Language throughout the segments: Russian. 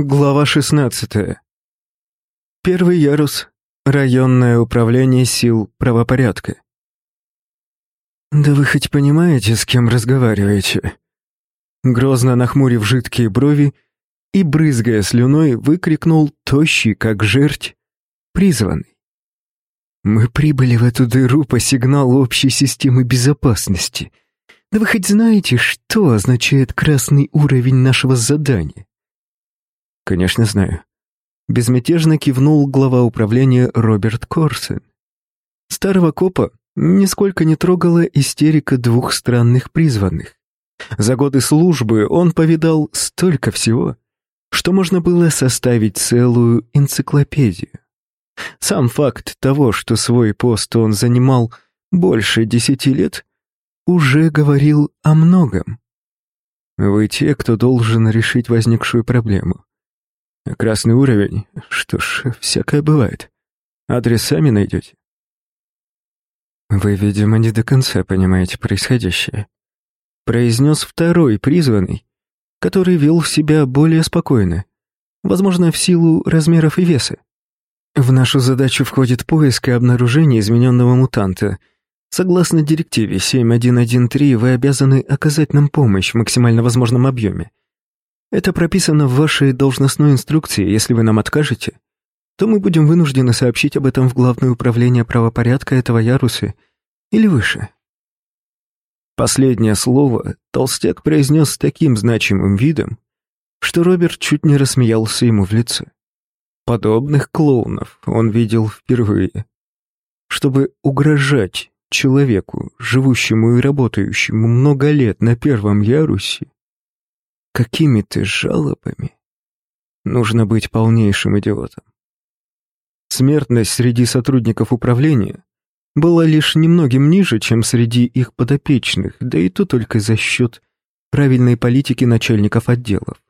Глава 16. Первый ярус. Районное управление сил правопорядка. «Да вы хоть понимаете, с кем разговариваете?» Грозно нахмурив жидкие брови и, брызгая слюной, выкрикнул тощий, как жерть, призванный. «Мы прибыли в эту дыру по сигналу общей системы безопасности. Да вы хоть знаете, что означает красный уровень нашего задания?» «Конечно знаю». Безмятежно кивнул глава управления Роберт Корсен. Старого копа нисколько не трогала истерика двух странных призванных. За годы службы он повидал столько всего, что можно было составить целую энциклопедию. Сам факт того, что свой пост он занимал больше десяти лет, уже говорил о многом. Вы те, кто должен решить возникшую проблему. Красный уровень? Что ж, всякое бывает. Адрес сами найдете? Вы, видимо, не до конца понимаете происходящее. Произнес второй призванный, который вел себя более спокойно, возможно, в силу размеров и веса. В нашу задачу входит поиск и обнаружение измененного мутанта. Согласно директиве 7113, вы обязаны оказать нам помощь в максимально возможном объеме. Это прописано в вашей должностной инструкции. Если вы нам откажете, то мы будем вынуждены сообщить об этом в Главное управление правопорядка этого яруса или выше». Последнее слово толстяк произнес с таким значимым видом, что Роберт чуть не рассмеялся ему в лицо. Подобных клоунов он видел впервые. Чтобы угрожать человеку, живущему и работающему много лет на первом ярусе, какими-то жалобами. Нужно быть полнейшим идиотом. Смертность среди сотрудников управления была лишь немногим ниже, чем среди их подопечных, да и то только за счет правильной политики начальников отделов.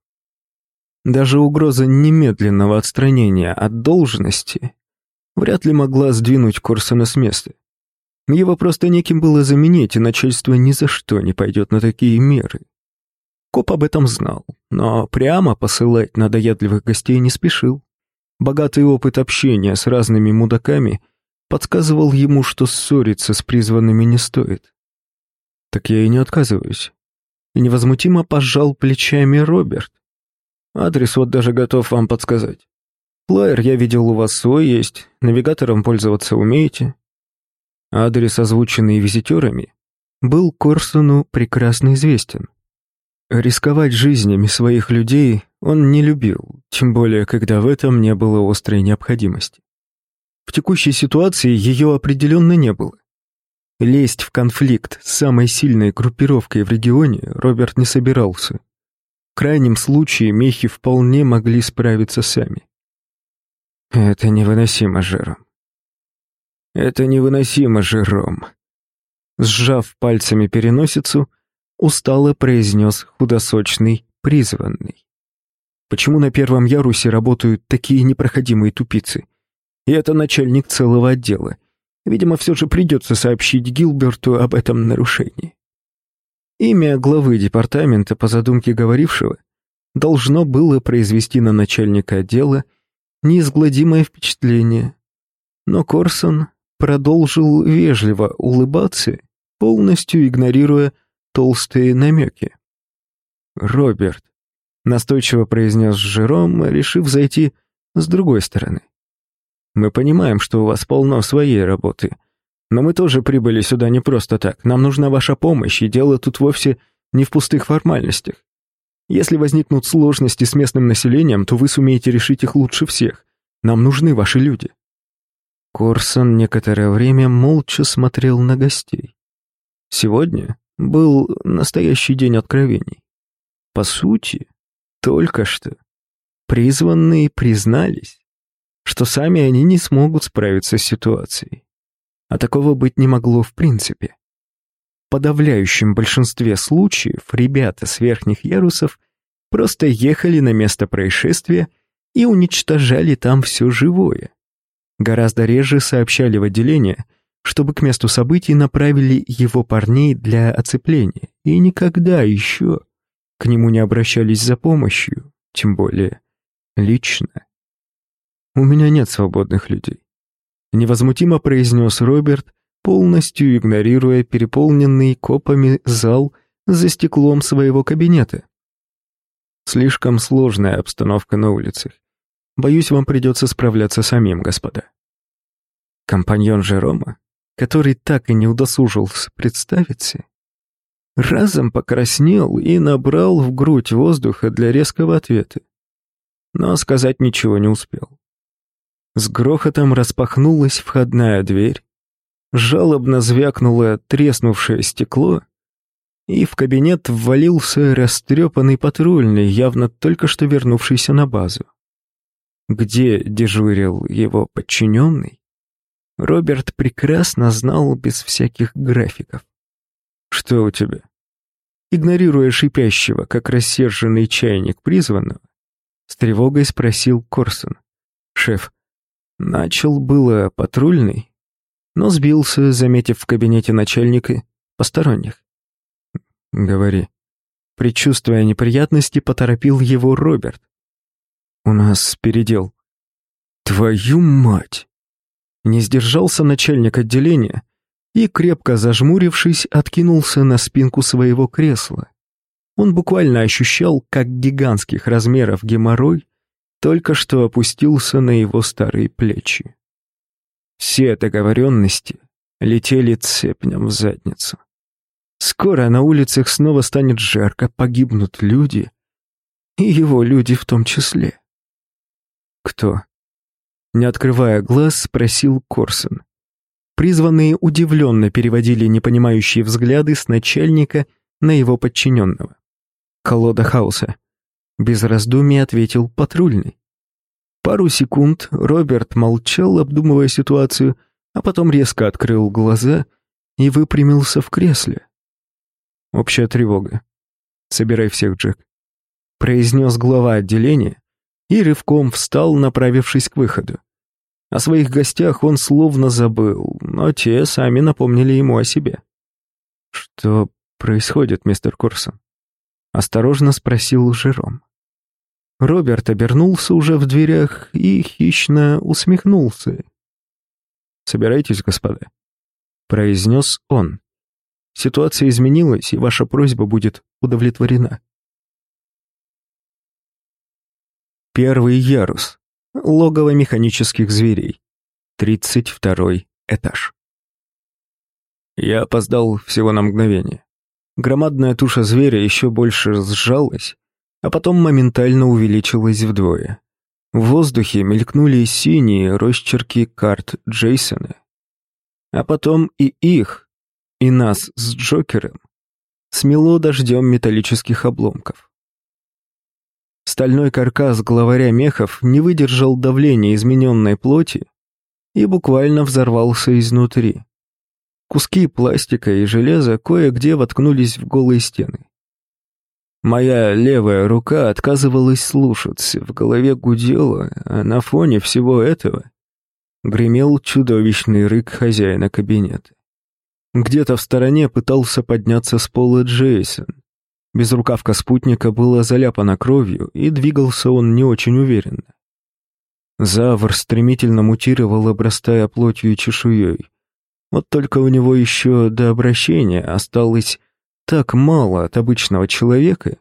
Даже угроза немедленного отстранения от должности вряд ли могла сдвинуть Корсона с места. Его просто неким было заменить, и начальство ни за что не пойдет на такие меры. Коп об этом знал, но прямо посылать надоедливых гостей не спешил. Богатый опыт общения с разными мудаками подсказывал ему, что ссориться с призванными не стоит. Так я и не отказываюсь. И невозмутимо пожал плечами Роберт. Адрес вот даже готов вам подсказать. Флайер я видел у вас свой есть, навигатором пользоваться умеете. Адрес, озвученный визитерами, был Корсону прекрасно известен. Рисковать жизнями своих людей он не любил, тем более, когда в этом не было острой необходимости. В текущей ситуации ее определенно не было. Лезть в конфликт с самой сильной группировкой в регионе Роберт не собирался. В крайнем случае мехи вполне могли справиться сами. Это невыносимо, Жером. Это невыносимо, Жером. Сжав пальцами переносицу, устало произнес худосочный призванный. Почему на первом ярусе работают такие непроходимые тупицы? И это начальник целого отдела. Видимо, все же придется сообщить Гилберту об этом нарушении. Имя главы департамента, по задумке говорившего, должно было произвести на начальника отдела неизгладимое впечатление. Но Корсон продолжил вежливо улыбаться, полностью игнорируя толстые намеки. «Роберт», — настойчиво произнес Жером, решив зайти с другой стороны. «Мы понимаем, что у вас полно своей работы, но мы тоже прибыли сюда не просто так. Нам нужна ваша помощь, и дело тут вовсе не в пустых формальностях. Если возникнут сложности с местным населением, то вы сумеете решить их лучше всех. Нам нужны ваши люди». Корсон некоторое время молча смотрел на гостей. Сегодня был настоящий день откровений. По сути, только что призванные признались, что сами они не смогут справиться с ситуацией. А такого быть не могло в принципе. В подавляющем большинстве случаев ребята с верхних ярусов просто ехали на место происшествия и уничтожали там все живое. Гораздо реже сообщали в отделение – чтобы к месту событий направили его парней для оцепления, и никогда еще к нему не обращались за помощью, тем более лично. У меня нет свободных людей. Невозмутимо произнес Роберт, полностью игнорируя переполненный копами зал за стеклом своего кабинета. Слишком сложная обстановка на улицах. Боюсь, вам придется справляться самим, господа. Компаньон Жерома, который так и не удосужился представиться, разом покраснел и набрал в грудь воздуха для резкого ответа. Но сказать ничего не успел. С грохотом распахнулась входная дверь, жалобно звякнуло треснувшее стекло, и в кабинет ввалился растрепанный патрульный, явно только что вернувшийся на базу. Где дежурил его подчиненный, Роберт прекрасно знал без всяких графиков. «Что у тебя?» Игнорируя шипящего, как рассерженный чайник призванного, с тревогой спросил Корсон. «Шеф, начал было патрульный, но сбился, заметив в кабинете начальника посторонних. Говори. Предчувствуя неприятности, поторопил его Роберт. У нас передел. Твою мать! Не сдержался начальник отделения и, крепко зажмурившись, откинулся на спинку своего кресла. Он буквально ощущал, как гигантских размеров геморрой только что опустился на его старые плечи. Все договоренности летели цепнем в задницу. Скоро на улицах снова станет жарко, погибнут люди, и его люди в том числе. Кто? Не открывая глаз, спросил Корсон. Призванные удивленно переводили непонимающие взгляды с начальника на его подчиненного. Колода хаоса. Без раздумий ответил патрульный. Пару секунд Роберт молчал, обдумывая ситуацию, а потом резко открыл глаза и выпрямился в кресле. «Общая тревога. Собирай всех, Джек», — произнес глава отделения и рывком встал, направившись к выходу. О своих гостях он словно забыл, но те сами напомнили ему о себе. «Что происходит, мистер Корсон?» — осторожно спросил Жером. Роберт обернулся уже в дверях и хищно усмехнулся. «Собирайтесь, господа», — произнес он. «Ситуация изменилась, и ваша просьба будет удовлетворена». Первый ярус. Логово механических зверей. Тридцать второй этаж. Я опоздал всего на мгновение. Громадная туша зверя еще больше сжалась, а потом моментально увеличилась вдвое. В воздухе мелькнули синие росчерки карт Джейсона. А потом и их, и нас с Джокером, смело дождем металлических обломков. Стальной каркас главаря мехов не выдержал давления измененной плоти и буквально взорвался изнутри. Куски пластика и железа кое-где воткнулись в голые стены. Моя левая рука отказывалась слушаться, в голове гудело, а на фоне всего этого гремел чудовищный рык хозяина кабинета. Где-то в стороне пытался подняться с пола Джейсон. Безрукавка спутника была заляпана кровью, и двигался он не очень уверенно. Завр стремительно мутировал, обрастая плотью и чешуей. Вот только у него еще до обращения осталось так мало от обычного человека,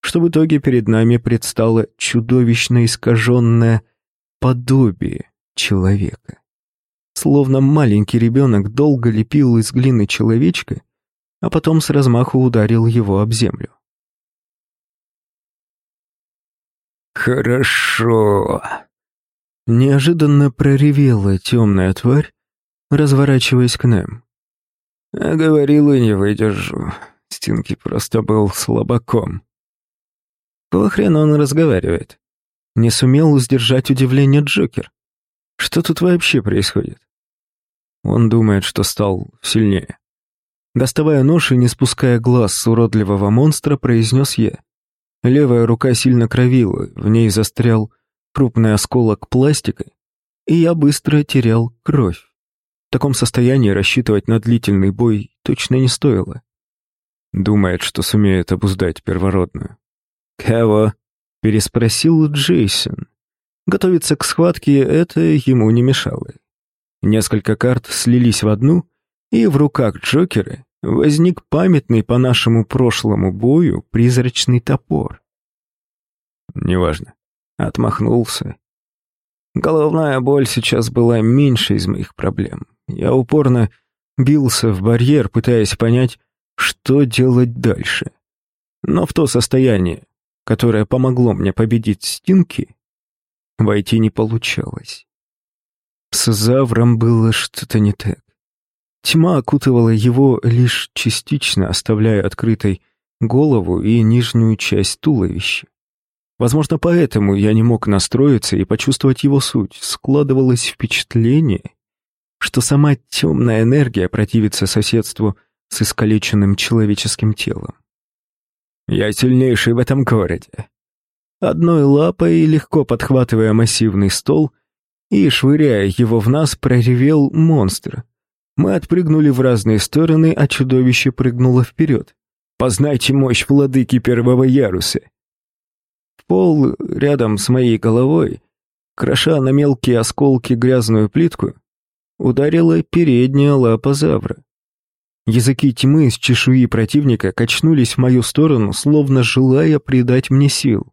что в итоге перед нами предстало чудовищно искаженное подобие человека. Словно маленький ребенок долго лепил из глины человечка, а потом с размаху ударил его об землю. «Хорошо!» Неожиданно проревела темная тварь, разворачиваясь к нам. «А говорил и не выдержу. Стинки просто был слабаком. Хрена он разговаривает? Не сумел сдержать удивление Джокер. Что тут вообще происходит? Он думает, что стал сильнее. Доставая нож и не спуская глаз с уродливого монстра, произнес я. Левая рука сильно кровила, в ней застрял крупный осколок пластика, и я быстро терял кровь. В таком состоянии рассчитывать на длительный бой точно не стоило. Думает, что сумеет обуздать первородную. «Кого?» — переспросил Джейсон, Готовиться к схватке это ему не мешало. Несколько карт слились в одну, и в руках Джокера возник памятный по нашему прошлому бою призрачный топор. Неважно. Отмахнулся. Головная боль сейчас была меньше из моих проблем. Я упорно бился в барьер, пытаясь понять, что делать дальше. Но в то состояние, которое помогло мне победить стинки, войти не получалось. С Завром было что-то не так. Тьма окутывала его лишь частично, оставляя открытой голову и нижнюю часть туловища. Возможно, поэтому я не мог настроиться и почувствовать его суть. Складывалось впечатление, что сама темная энергия противится соседству с искалеченным человеческим телом. Я сильнейший в этом городе. Одной лапой, легко подхватывая массивный стол и швыряя его в нас, проревел монстр. Мы отпрыгнули в разные стороны, а чудовище прыгнуло вперед. «Познайте мощь владыки первого яруса!» В пол рядом с моей головой, кроша на мелкие осколки грязную плитку, ударила передняя лапа завра. Языки тьмы с чешуи противника качнулись в мою сторону, словно желая придать мне сил.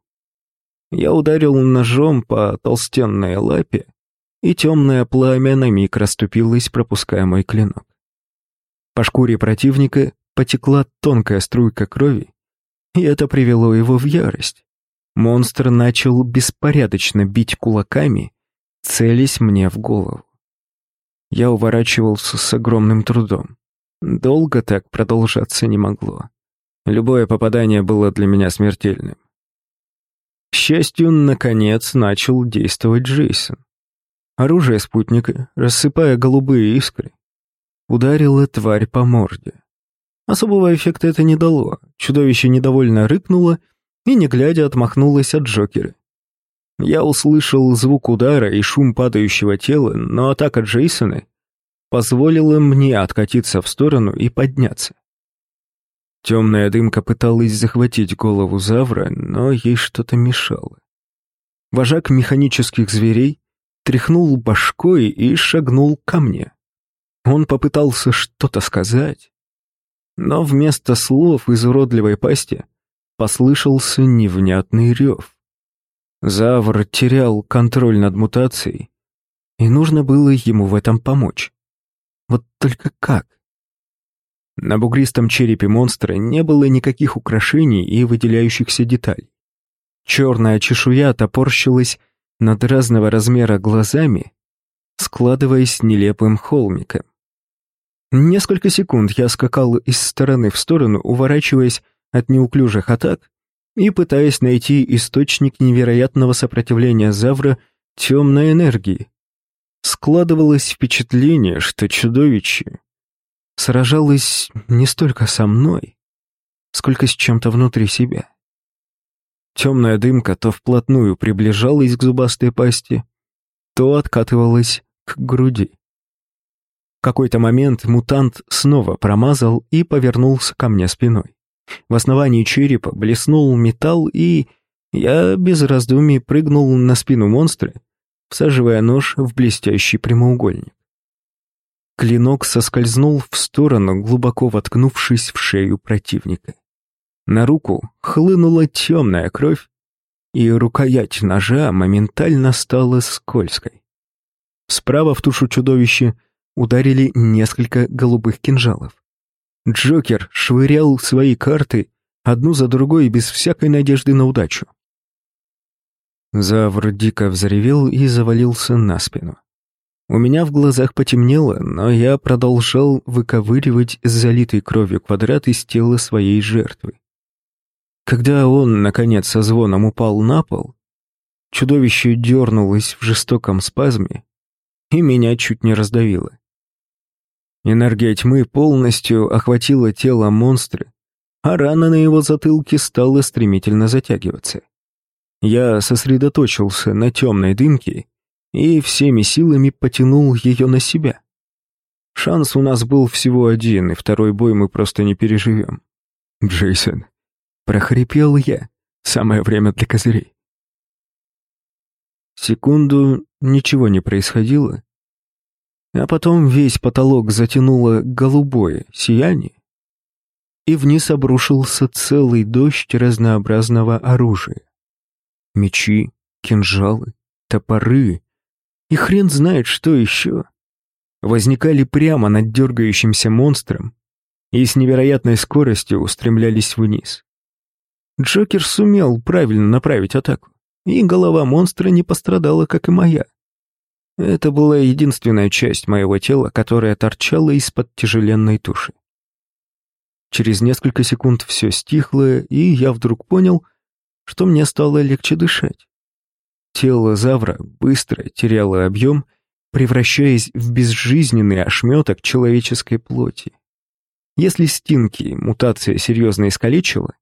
Я ударил ножом по толстенной лапе, и темное пламя на миг расступилось, пропуская мой клинок. По шкуре противника потекла тонкая струйка крови, и это привело его в ярость. Монстр начал беспорядочно бить кулаками, целясь мне в голову. Я уворачивался с огромным трудом. Долго так продолжаться не могло. Любое попадание было для меня смертельным. К счастью, наконец начал действовать Джейсон. Оружие спутника, рассыпая голубые искры, ударило тварь по морде. Особого эффекта это не дало. Чудовище недовольно рыкнуло и, не глядя, отмахнулось от Джокера. Я услышал звук удара и шум падающего тела, но атака Джейсона позволила мне откатиться в сторону и подняться. Темная дымка пыталась захватить голову Завра, но ей что-то мешало. Вожак механических зверей тряхнул башкой и шагнул ко мне. Он попытался что-то сказать, но вместо слов из уродливой пасти послышался невнятный рев. Завр терял контроль над мутацией, и нужно было ему в этом помочь. Вот только как? На бугристом черепе монстра не было никаких украшений и выделяющихся деталей. Черная чешуя топорщилась над разного размера глазами, складываясь нелепым холмиком. Несколько секунд я скакал из стороны в сторону, уворачиваясь от неуклюжих атак и пытаясь найти источник невероятного сопротивления Завра темной энергии. Складывалось впечатление, что чудовище сражалось не столько со мной, сколько с чем-то внутри себя. Темная дымка то вплотную приближалась к зубастой пасти, то откатывалась к груди. В какой-то момент мутант снова промазал и повернулся ко мне спиной. В основании черепа блеснул металл, и я без раздумий прыгнул на спину монстра, всаживая нож в блестящий прямоугольник. Клинок соскользнул в сторону, глубоко воткнувшись в шею противника. На руку хлынула темная кровь, и рукоять ножа моментально стала скользкой. Справа в тушу чудовища ударили несколько голубых кинжалов. Джокер швырял свои карты одну за другой без всякой надежды на удачу. Завр дико взревел и завалился на спину. У меня в глазах потемнело, но я продолжал выковыривать залитый кровью квадрат из тела своей жертвы. Когда он, наконец, со звоном упал на пол, чудовище дернулось в жестоком спазме и меня чуть не раздавило. Энергия тьмы полностью охватила тело монстра, а рана на его затылке стала стремительно затягиваться. Я сосредоточился на темной дымке и всеми силами потянул ее на себя. Шанс у нас был всего один, и второй бой мы просто не переживем. Секунду ничего не происходило, а потом весь потолок затянуло голубое сияние, и вниз обрушился целый дождь разнообразного оружия. Мечи, кинжалы, топоры и хрен знает что еще. Возникали прямо над дергающимся монстром и с невероятной скоростью устремлялись вниз. Джокер сумел правильно направить атаку, и голова монстра не пострадала, как и моя. Это была единственная часть моего тела, которая торчала из-под тяжеленной туши. Через несколько секунд все стихло, и я вдруг понял, что мне стало легче дышать. Тело Завра быстро теряло объем, превращаясь в безжизненный ошметок человеческой плоти. Если стинки мутация серьезно искалечила,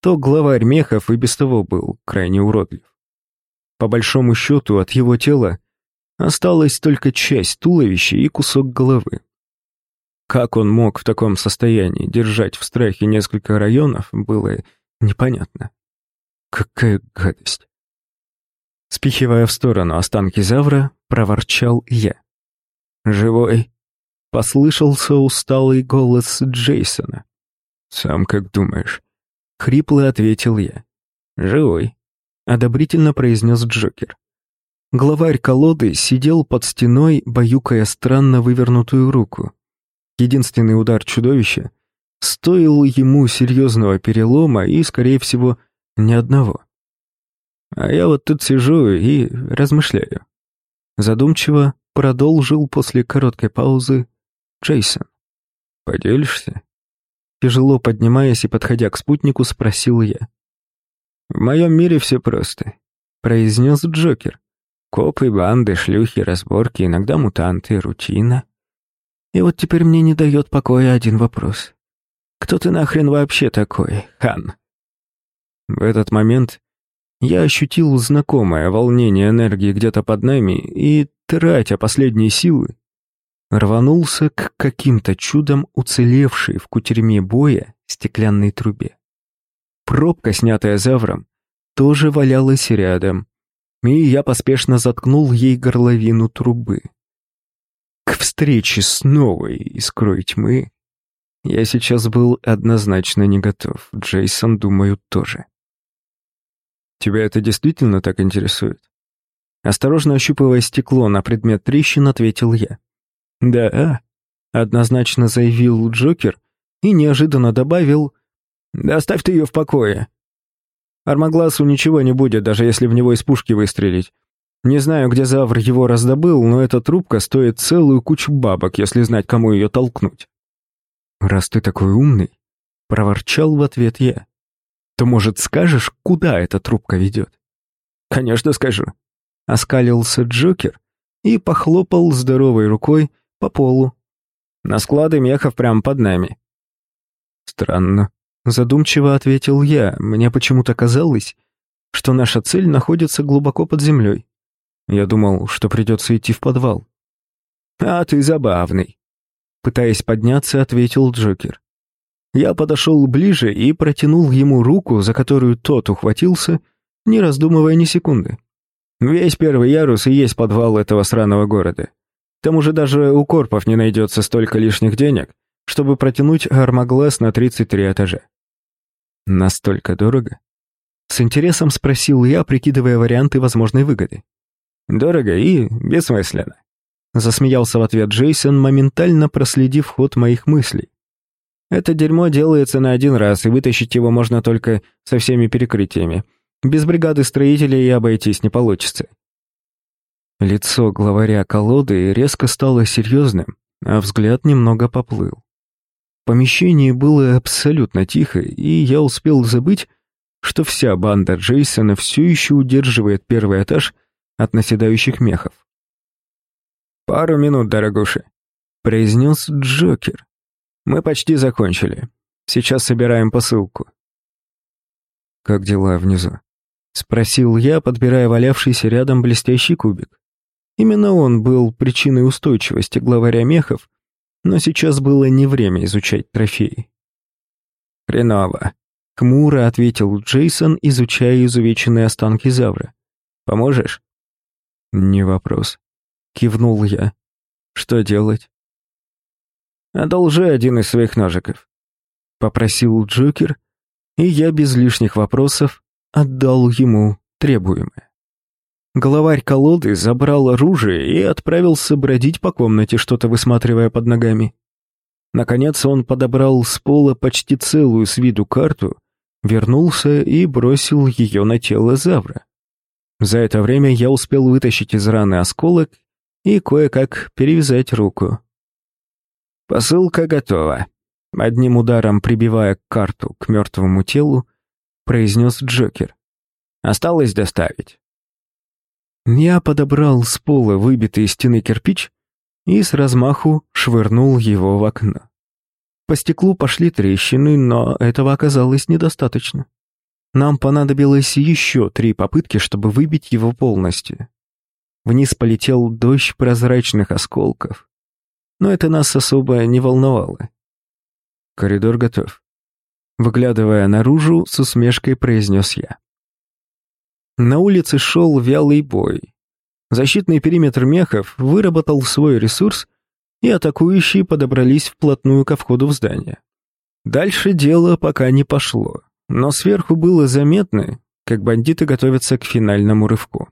то главарь мехов и без того был крайне уродлив. По большому счету от его тела Осталась только часть туловища и кусок головы. Как он мог в таком состоянии держать в страхе несколько районов, было непонятно. Какая гадость. Спихивая в сторону останки Завра, проворчал я. «Живой?» — послышался усталый голос Джейсона. «Сам как думаешь?» — хрипло ответил я. «Живой», — одобрительно произнес Джокер. Главарь колоды сидел под стеной, баюкая странно вывернутую руку. Единственный удар чудовища стоил ему серьезного перелома и, скорее всего, ни одного. А я вот тут сижу и размышляю. Задумчиво продолжил после короткой паузы Джейсон. «Поделишься?» Тяжело поднимаясь и подходя к спутнику, спросил я. «В моем мире все просто», — произнес Джокер. Копы, банды, шлюхи, разборки, иногда мутанты, рутина. И вот теперь мне не дает покоя один вопрос. Кто ты нахрен вообще такой, хан? В этот момент я ощутил знакомое волнение энергии где-то под нами и, тратя последние силы, рванулся к каким-то чудом уцелевшей в кутерьме боя стеклянной трубе. Пробка, снятая Завром, тоже валялась рядом, и я поспешно заткнул ей горловину трубы. К встрече с новой искрой тьмы я сейчас был однозначно не готов. Джейсон, думаю, тоже. Тебя это действительно так интересует? Осторожно ощупывая стекло на предмет трещин, ответил я. Да, однозначно заявил Джокер и неожиданно добавил, «Да оставь ты ее в покое. Армагласу ничего не будет, даже если в него из пушки выстрелить. Не знаю, где Завр его раздобыл, но эта трубка стоит целую кучу бабок, если знать, кому ее толкнуть. «Раз ты такой умный», — проворчал в ответ я, «то, может, скажешь, куда эта трубка ведет?» «Конечно скажу», — оскалился Джокер и похлопал здоровой рукой по полу. «На склады мехов прямо под нами». «Странно», Задумчиво ответил я. Мне почему-то казалось, что наша цель находится глубоко под землей. Я думал, что придется идти в подвал. «А ты забавный», — пытаясь подняться, ответил Джокер. Я подошел ближе и протянул ему руку, за которую тот ухватился, не раздумывая ни секунды. Весь первый ярус и есть подвал этого сраного города. Тому же даже у корпов не найдется столько лишних денег, чтобы протянуть армоглаз на 33 этажа. Настолько дорого? С интересом спросил я, прикидывая варианты возможной выгоды. Дорого и бессмысленно. Засмеялся в ответ Джейсон, моментально проследив ход моих мыслей. Это дерьмо делается на один раз, и вытащить его можно только со всеми перекрытиями. Без бригады строителей и обойтись не получится. Лицо главаря колоды резко стало серьезным, а взгляд немного поплыл. В помещении было абсолютно тихо, и я успел забыть, что вся банда Джейсона все еще удерживает первый этаж от наседающих мехов. «Пару минут, дорогуши», — произнес Джокер. «Мы почти закончили. Сейчас собираем посылку». «Как дела внизу?» — спросил я, подбирая валявшийся рядом блестящий кубик. Именно он был причиной устойчивости главаря мехов, но сейчас было не время изучать трофеи. «Хреново», — хмуро ответил Джейсон, изучая изувеченные останки Завра. «Поможешь?» «Не вопрос», — кивнул я. «Что делать?» «Одолжи один из своих ножиков», — попросил Джокер, и я без лишних вопросов отдал ему требуемое. Главарь колоды забрал оружие и отправился бродить по комнате, что-то высматривая под ногами. Наконец он подобрал с пола почти целую с виду карту, вернулся и бросил ее на тело Завра. За это время я успел вытащить из раны осколок и кое-как перевязать руку. «Посылка готова», — одним ударом прибивая карту к мертвому телу, произнес Джокер. «Осталось доставить». Я подобрал с пола выбитый из стены кирпич и с размаху швырнул его в окно. По стеклу пошли трещины, но этого оказалось недостаточно. Нам понадобилось еще три попытки, чтобы выбить его полностью. Вниз полетел дождь прозрачных осколков. Но это нас особо не волновало. Коридор готов. Выглядывая наружу, с усмешкой произнес я. На улице шел вялый бой. Защитный периметр мехов выработал свой ресурс, и атакующие подобрались вплотную ко входу в здание. Дальше дело пока не пошло, но сверху было заметно, как бандиты готовятся к финальному рывку.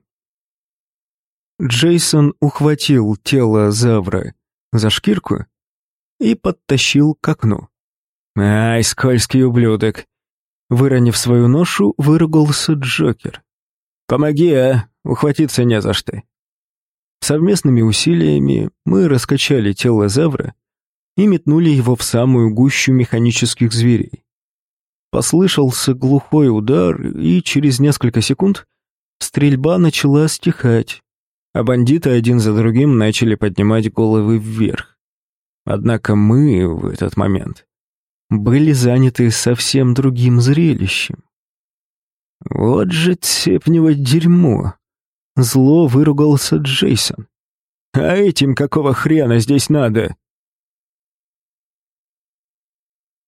Джейсон ухватил тело Завра за шкирку и подтащил к окну. «Ай, скользкий ублюдок!» Выронив свою ношу, выругался Джокер. «Помоги, а! Ухватиться не за что!» Совместными усилиями мы раскачали тело Зевра и метнули его в самую гущу механических зверей. Послышался глухой удар, и через несколько секунд стрельба начала стихать, а бандиты один за другим начали поднимать головы вверх. Однако мы в этот момент были заняты совсем другим зрелищем. «Вот же цепнево дерьмо!» Зло выругался Джейсон. «А этим какого хрена здесь надо?»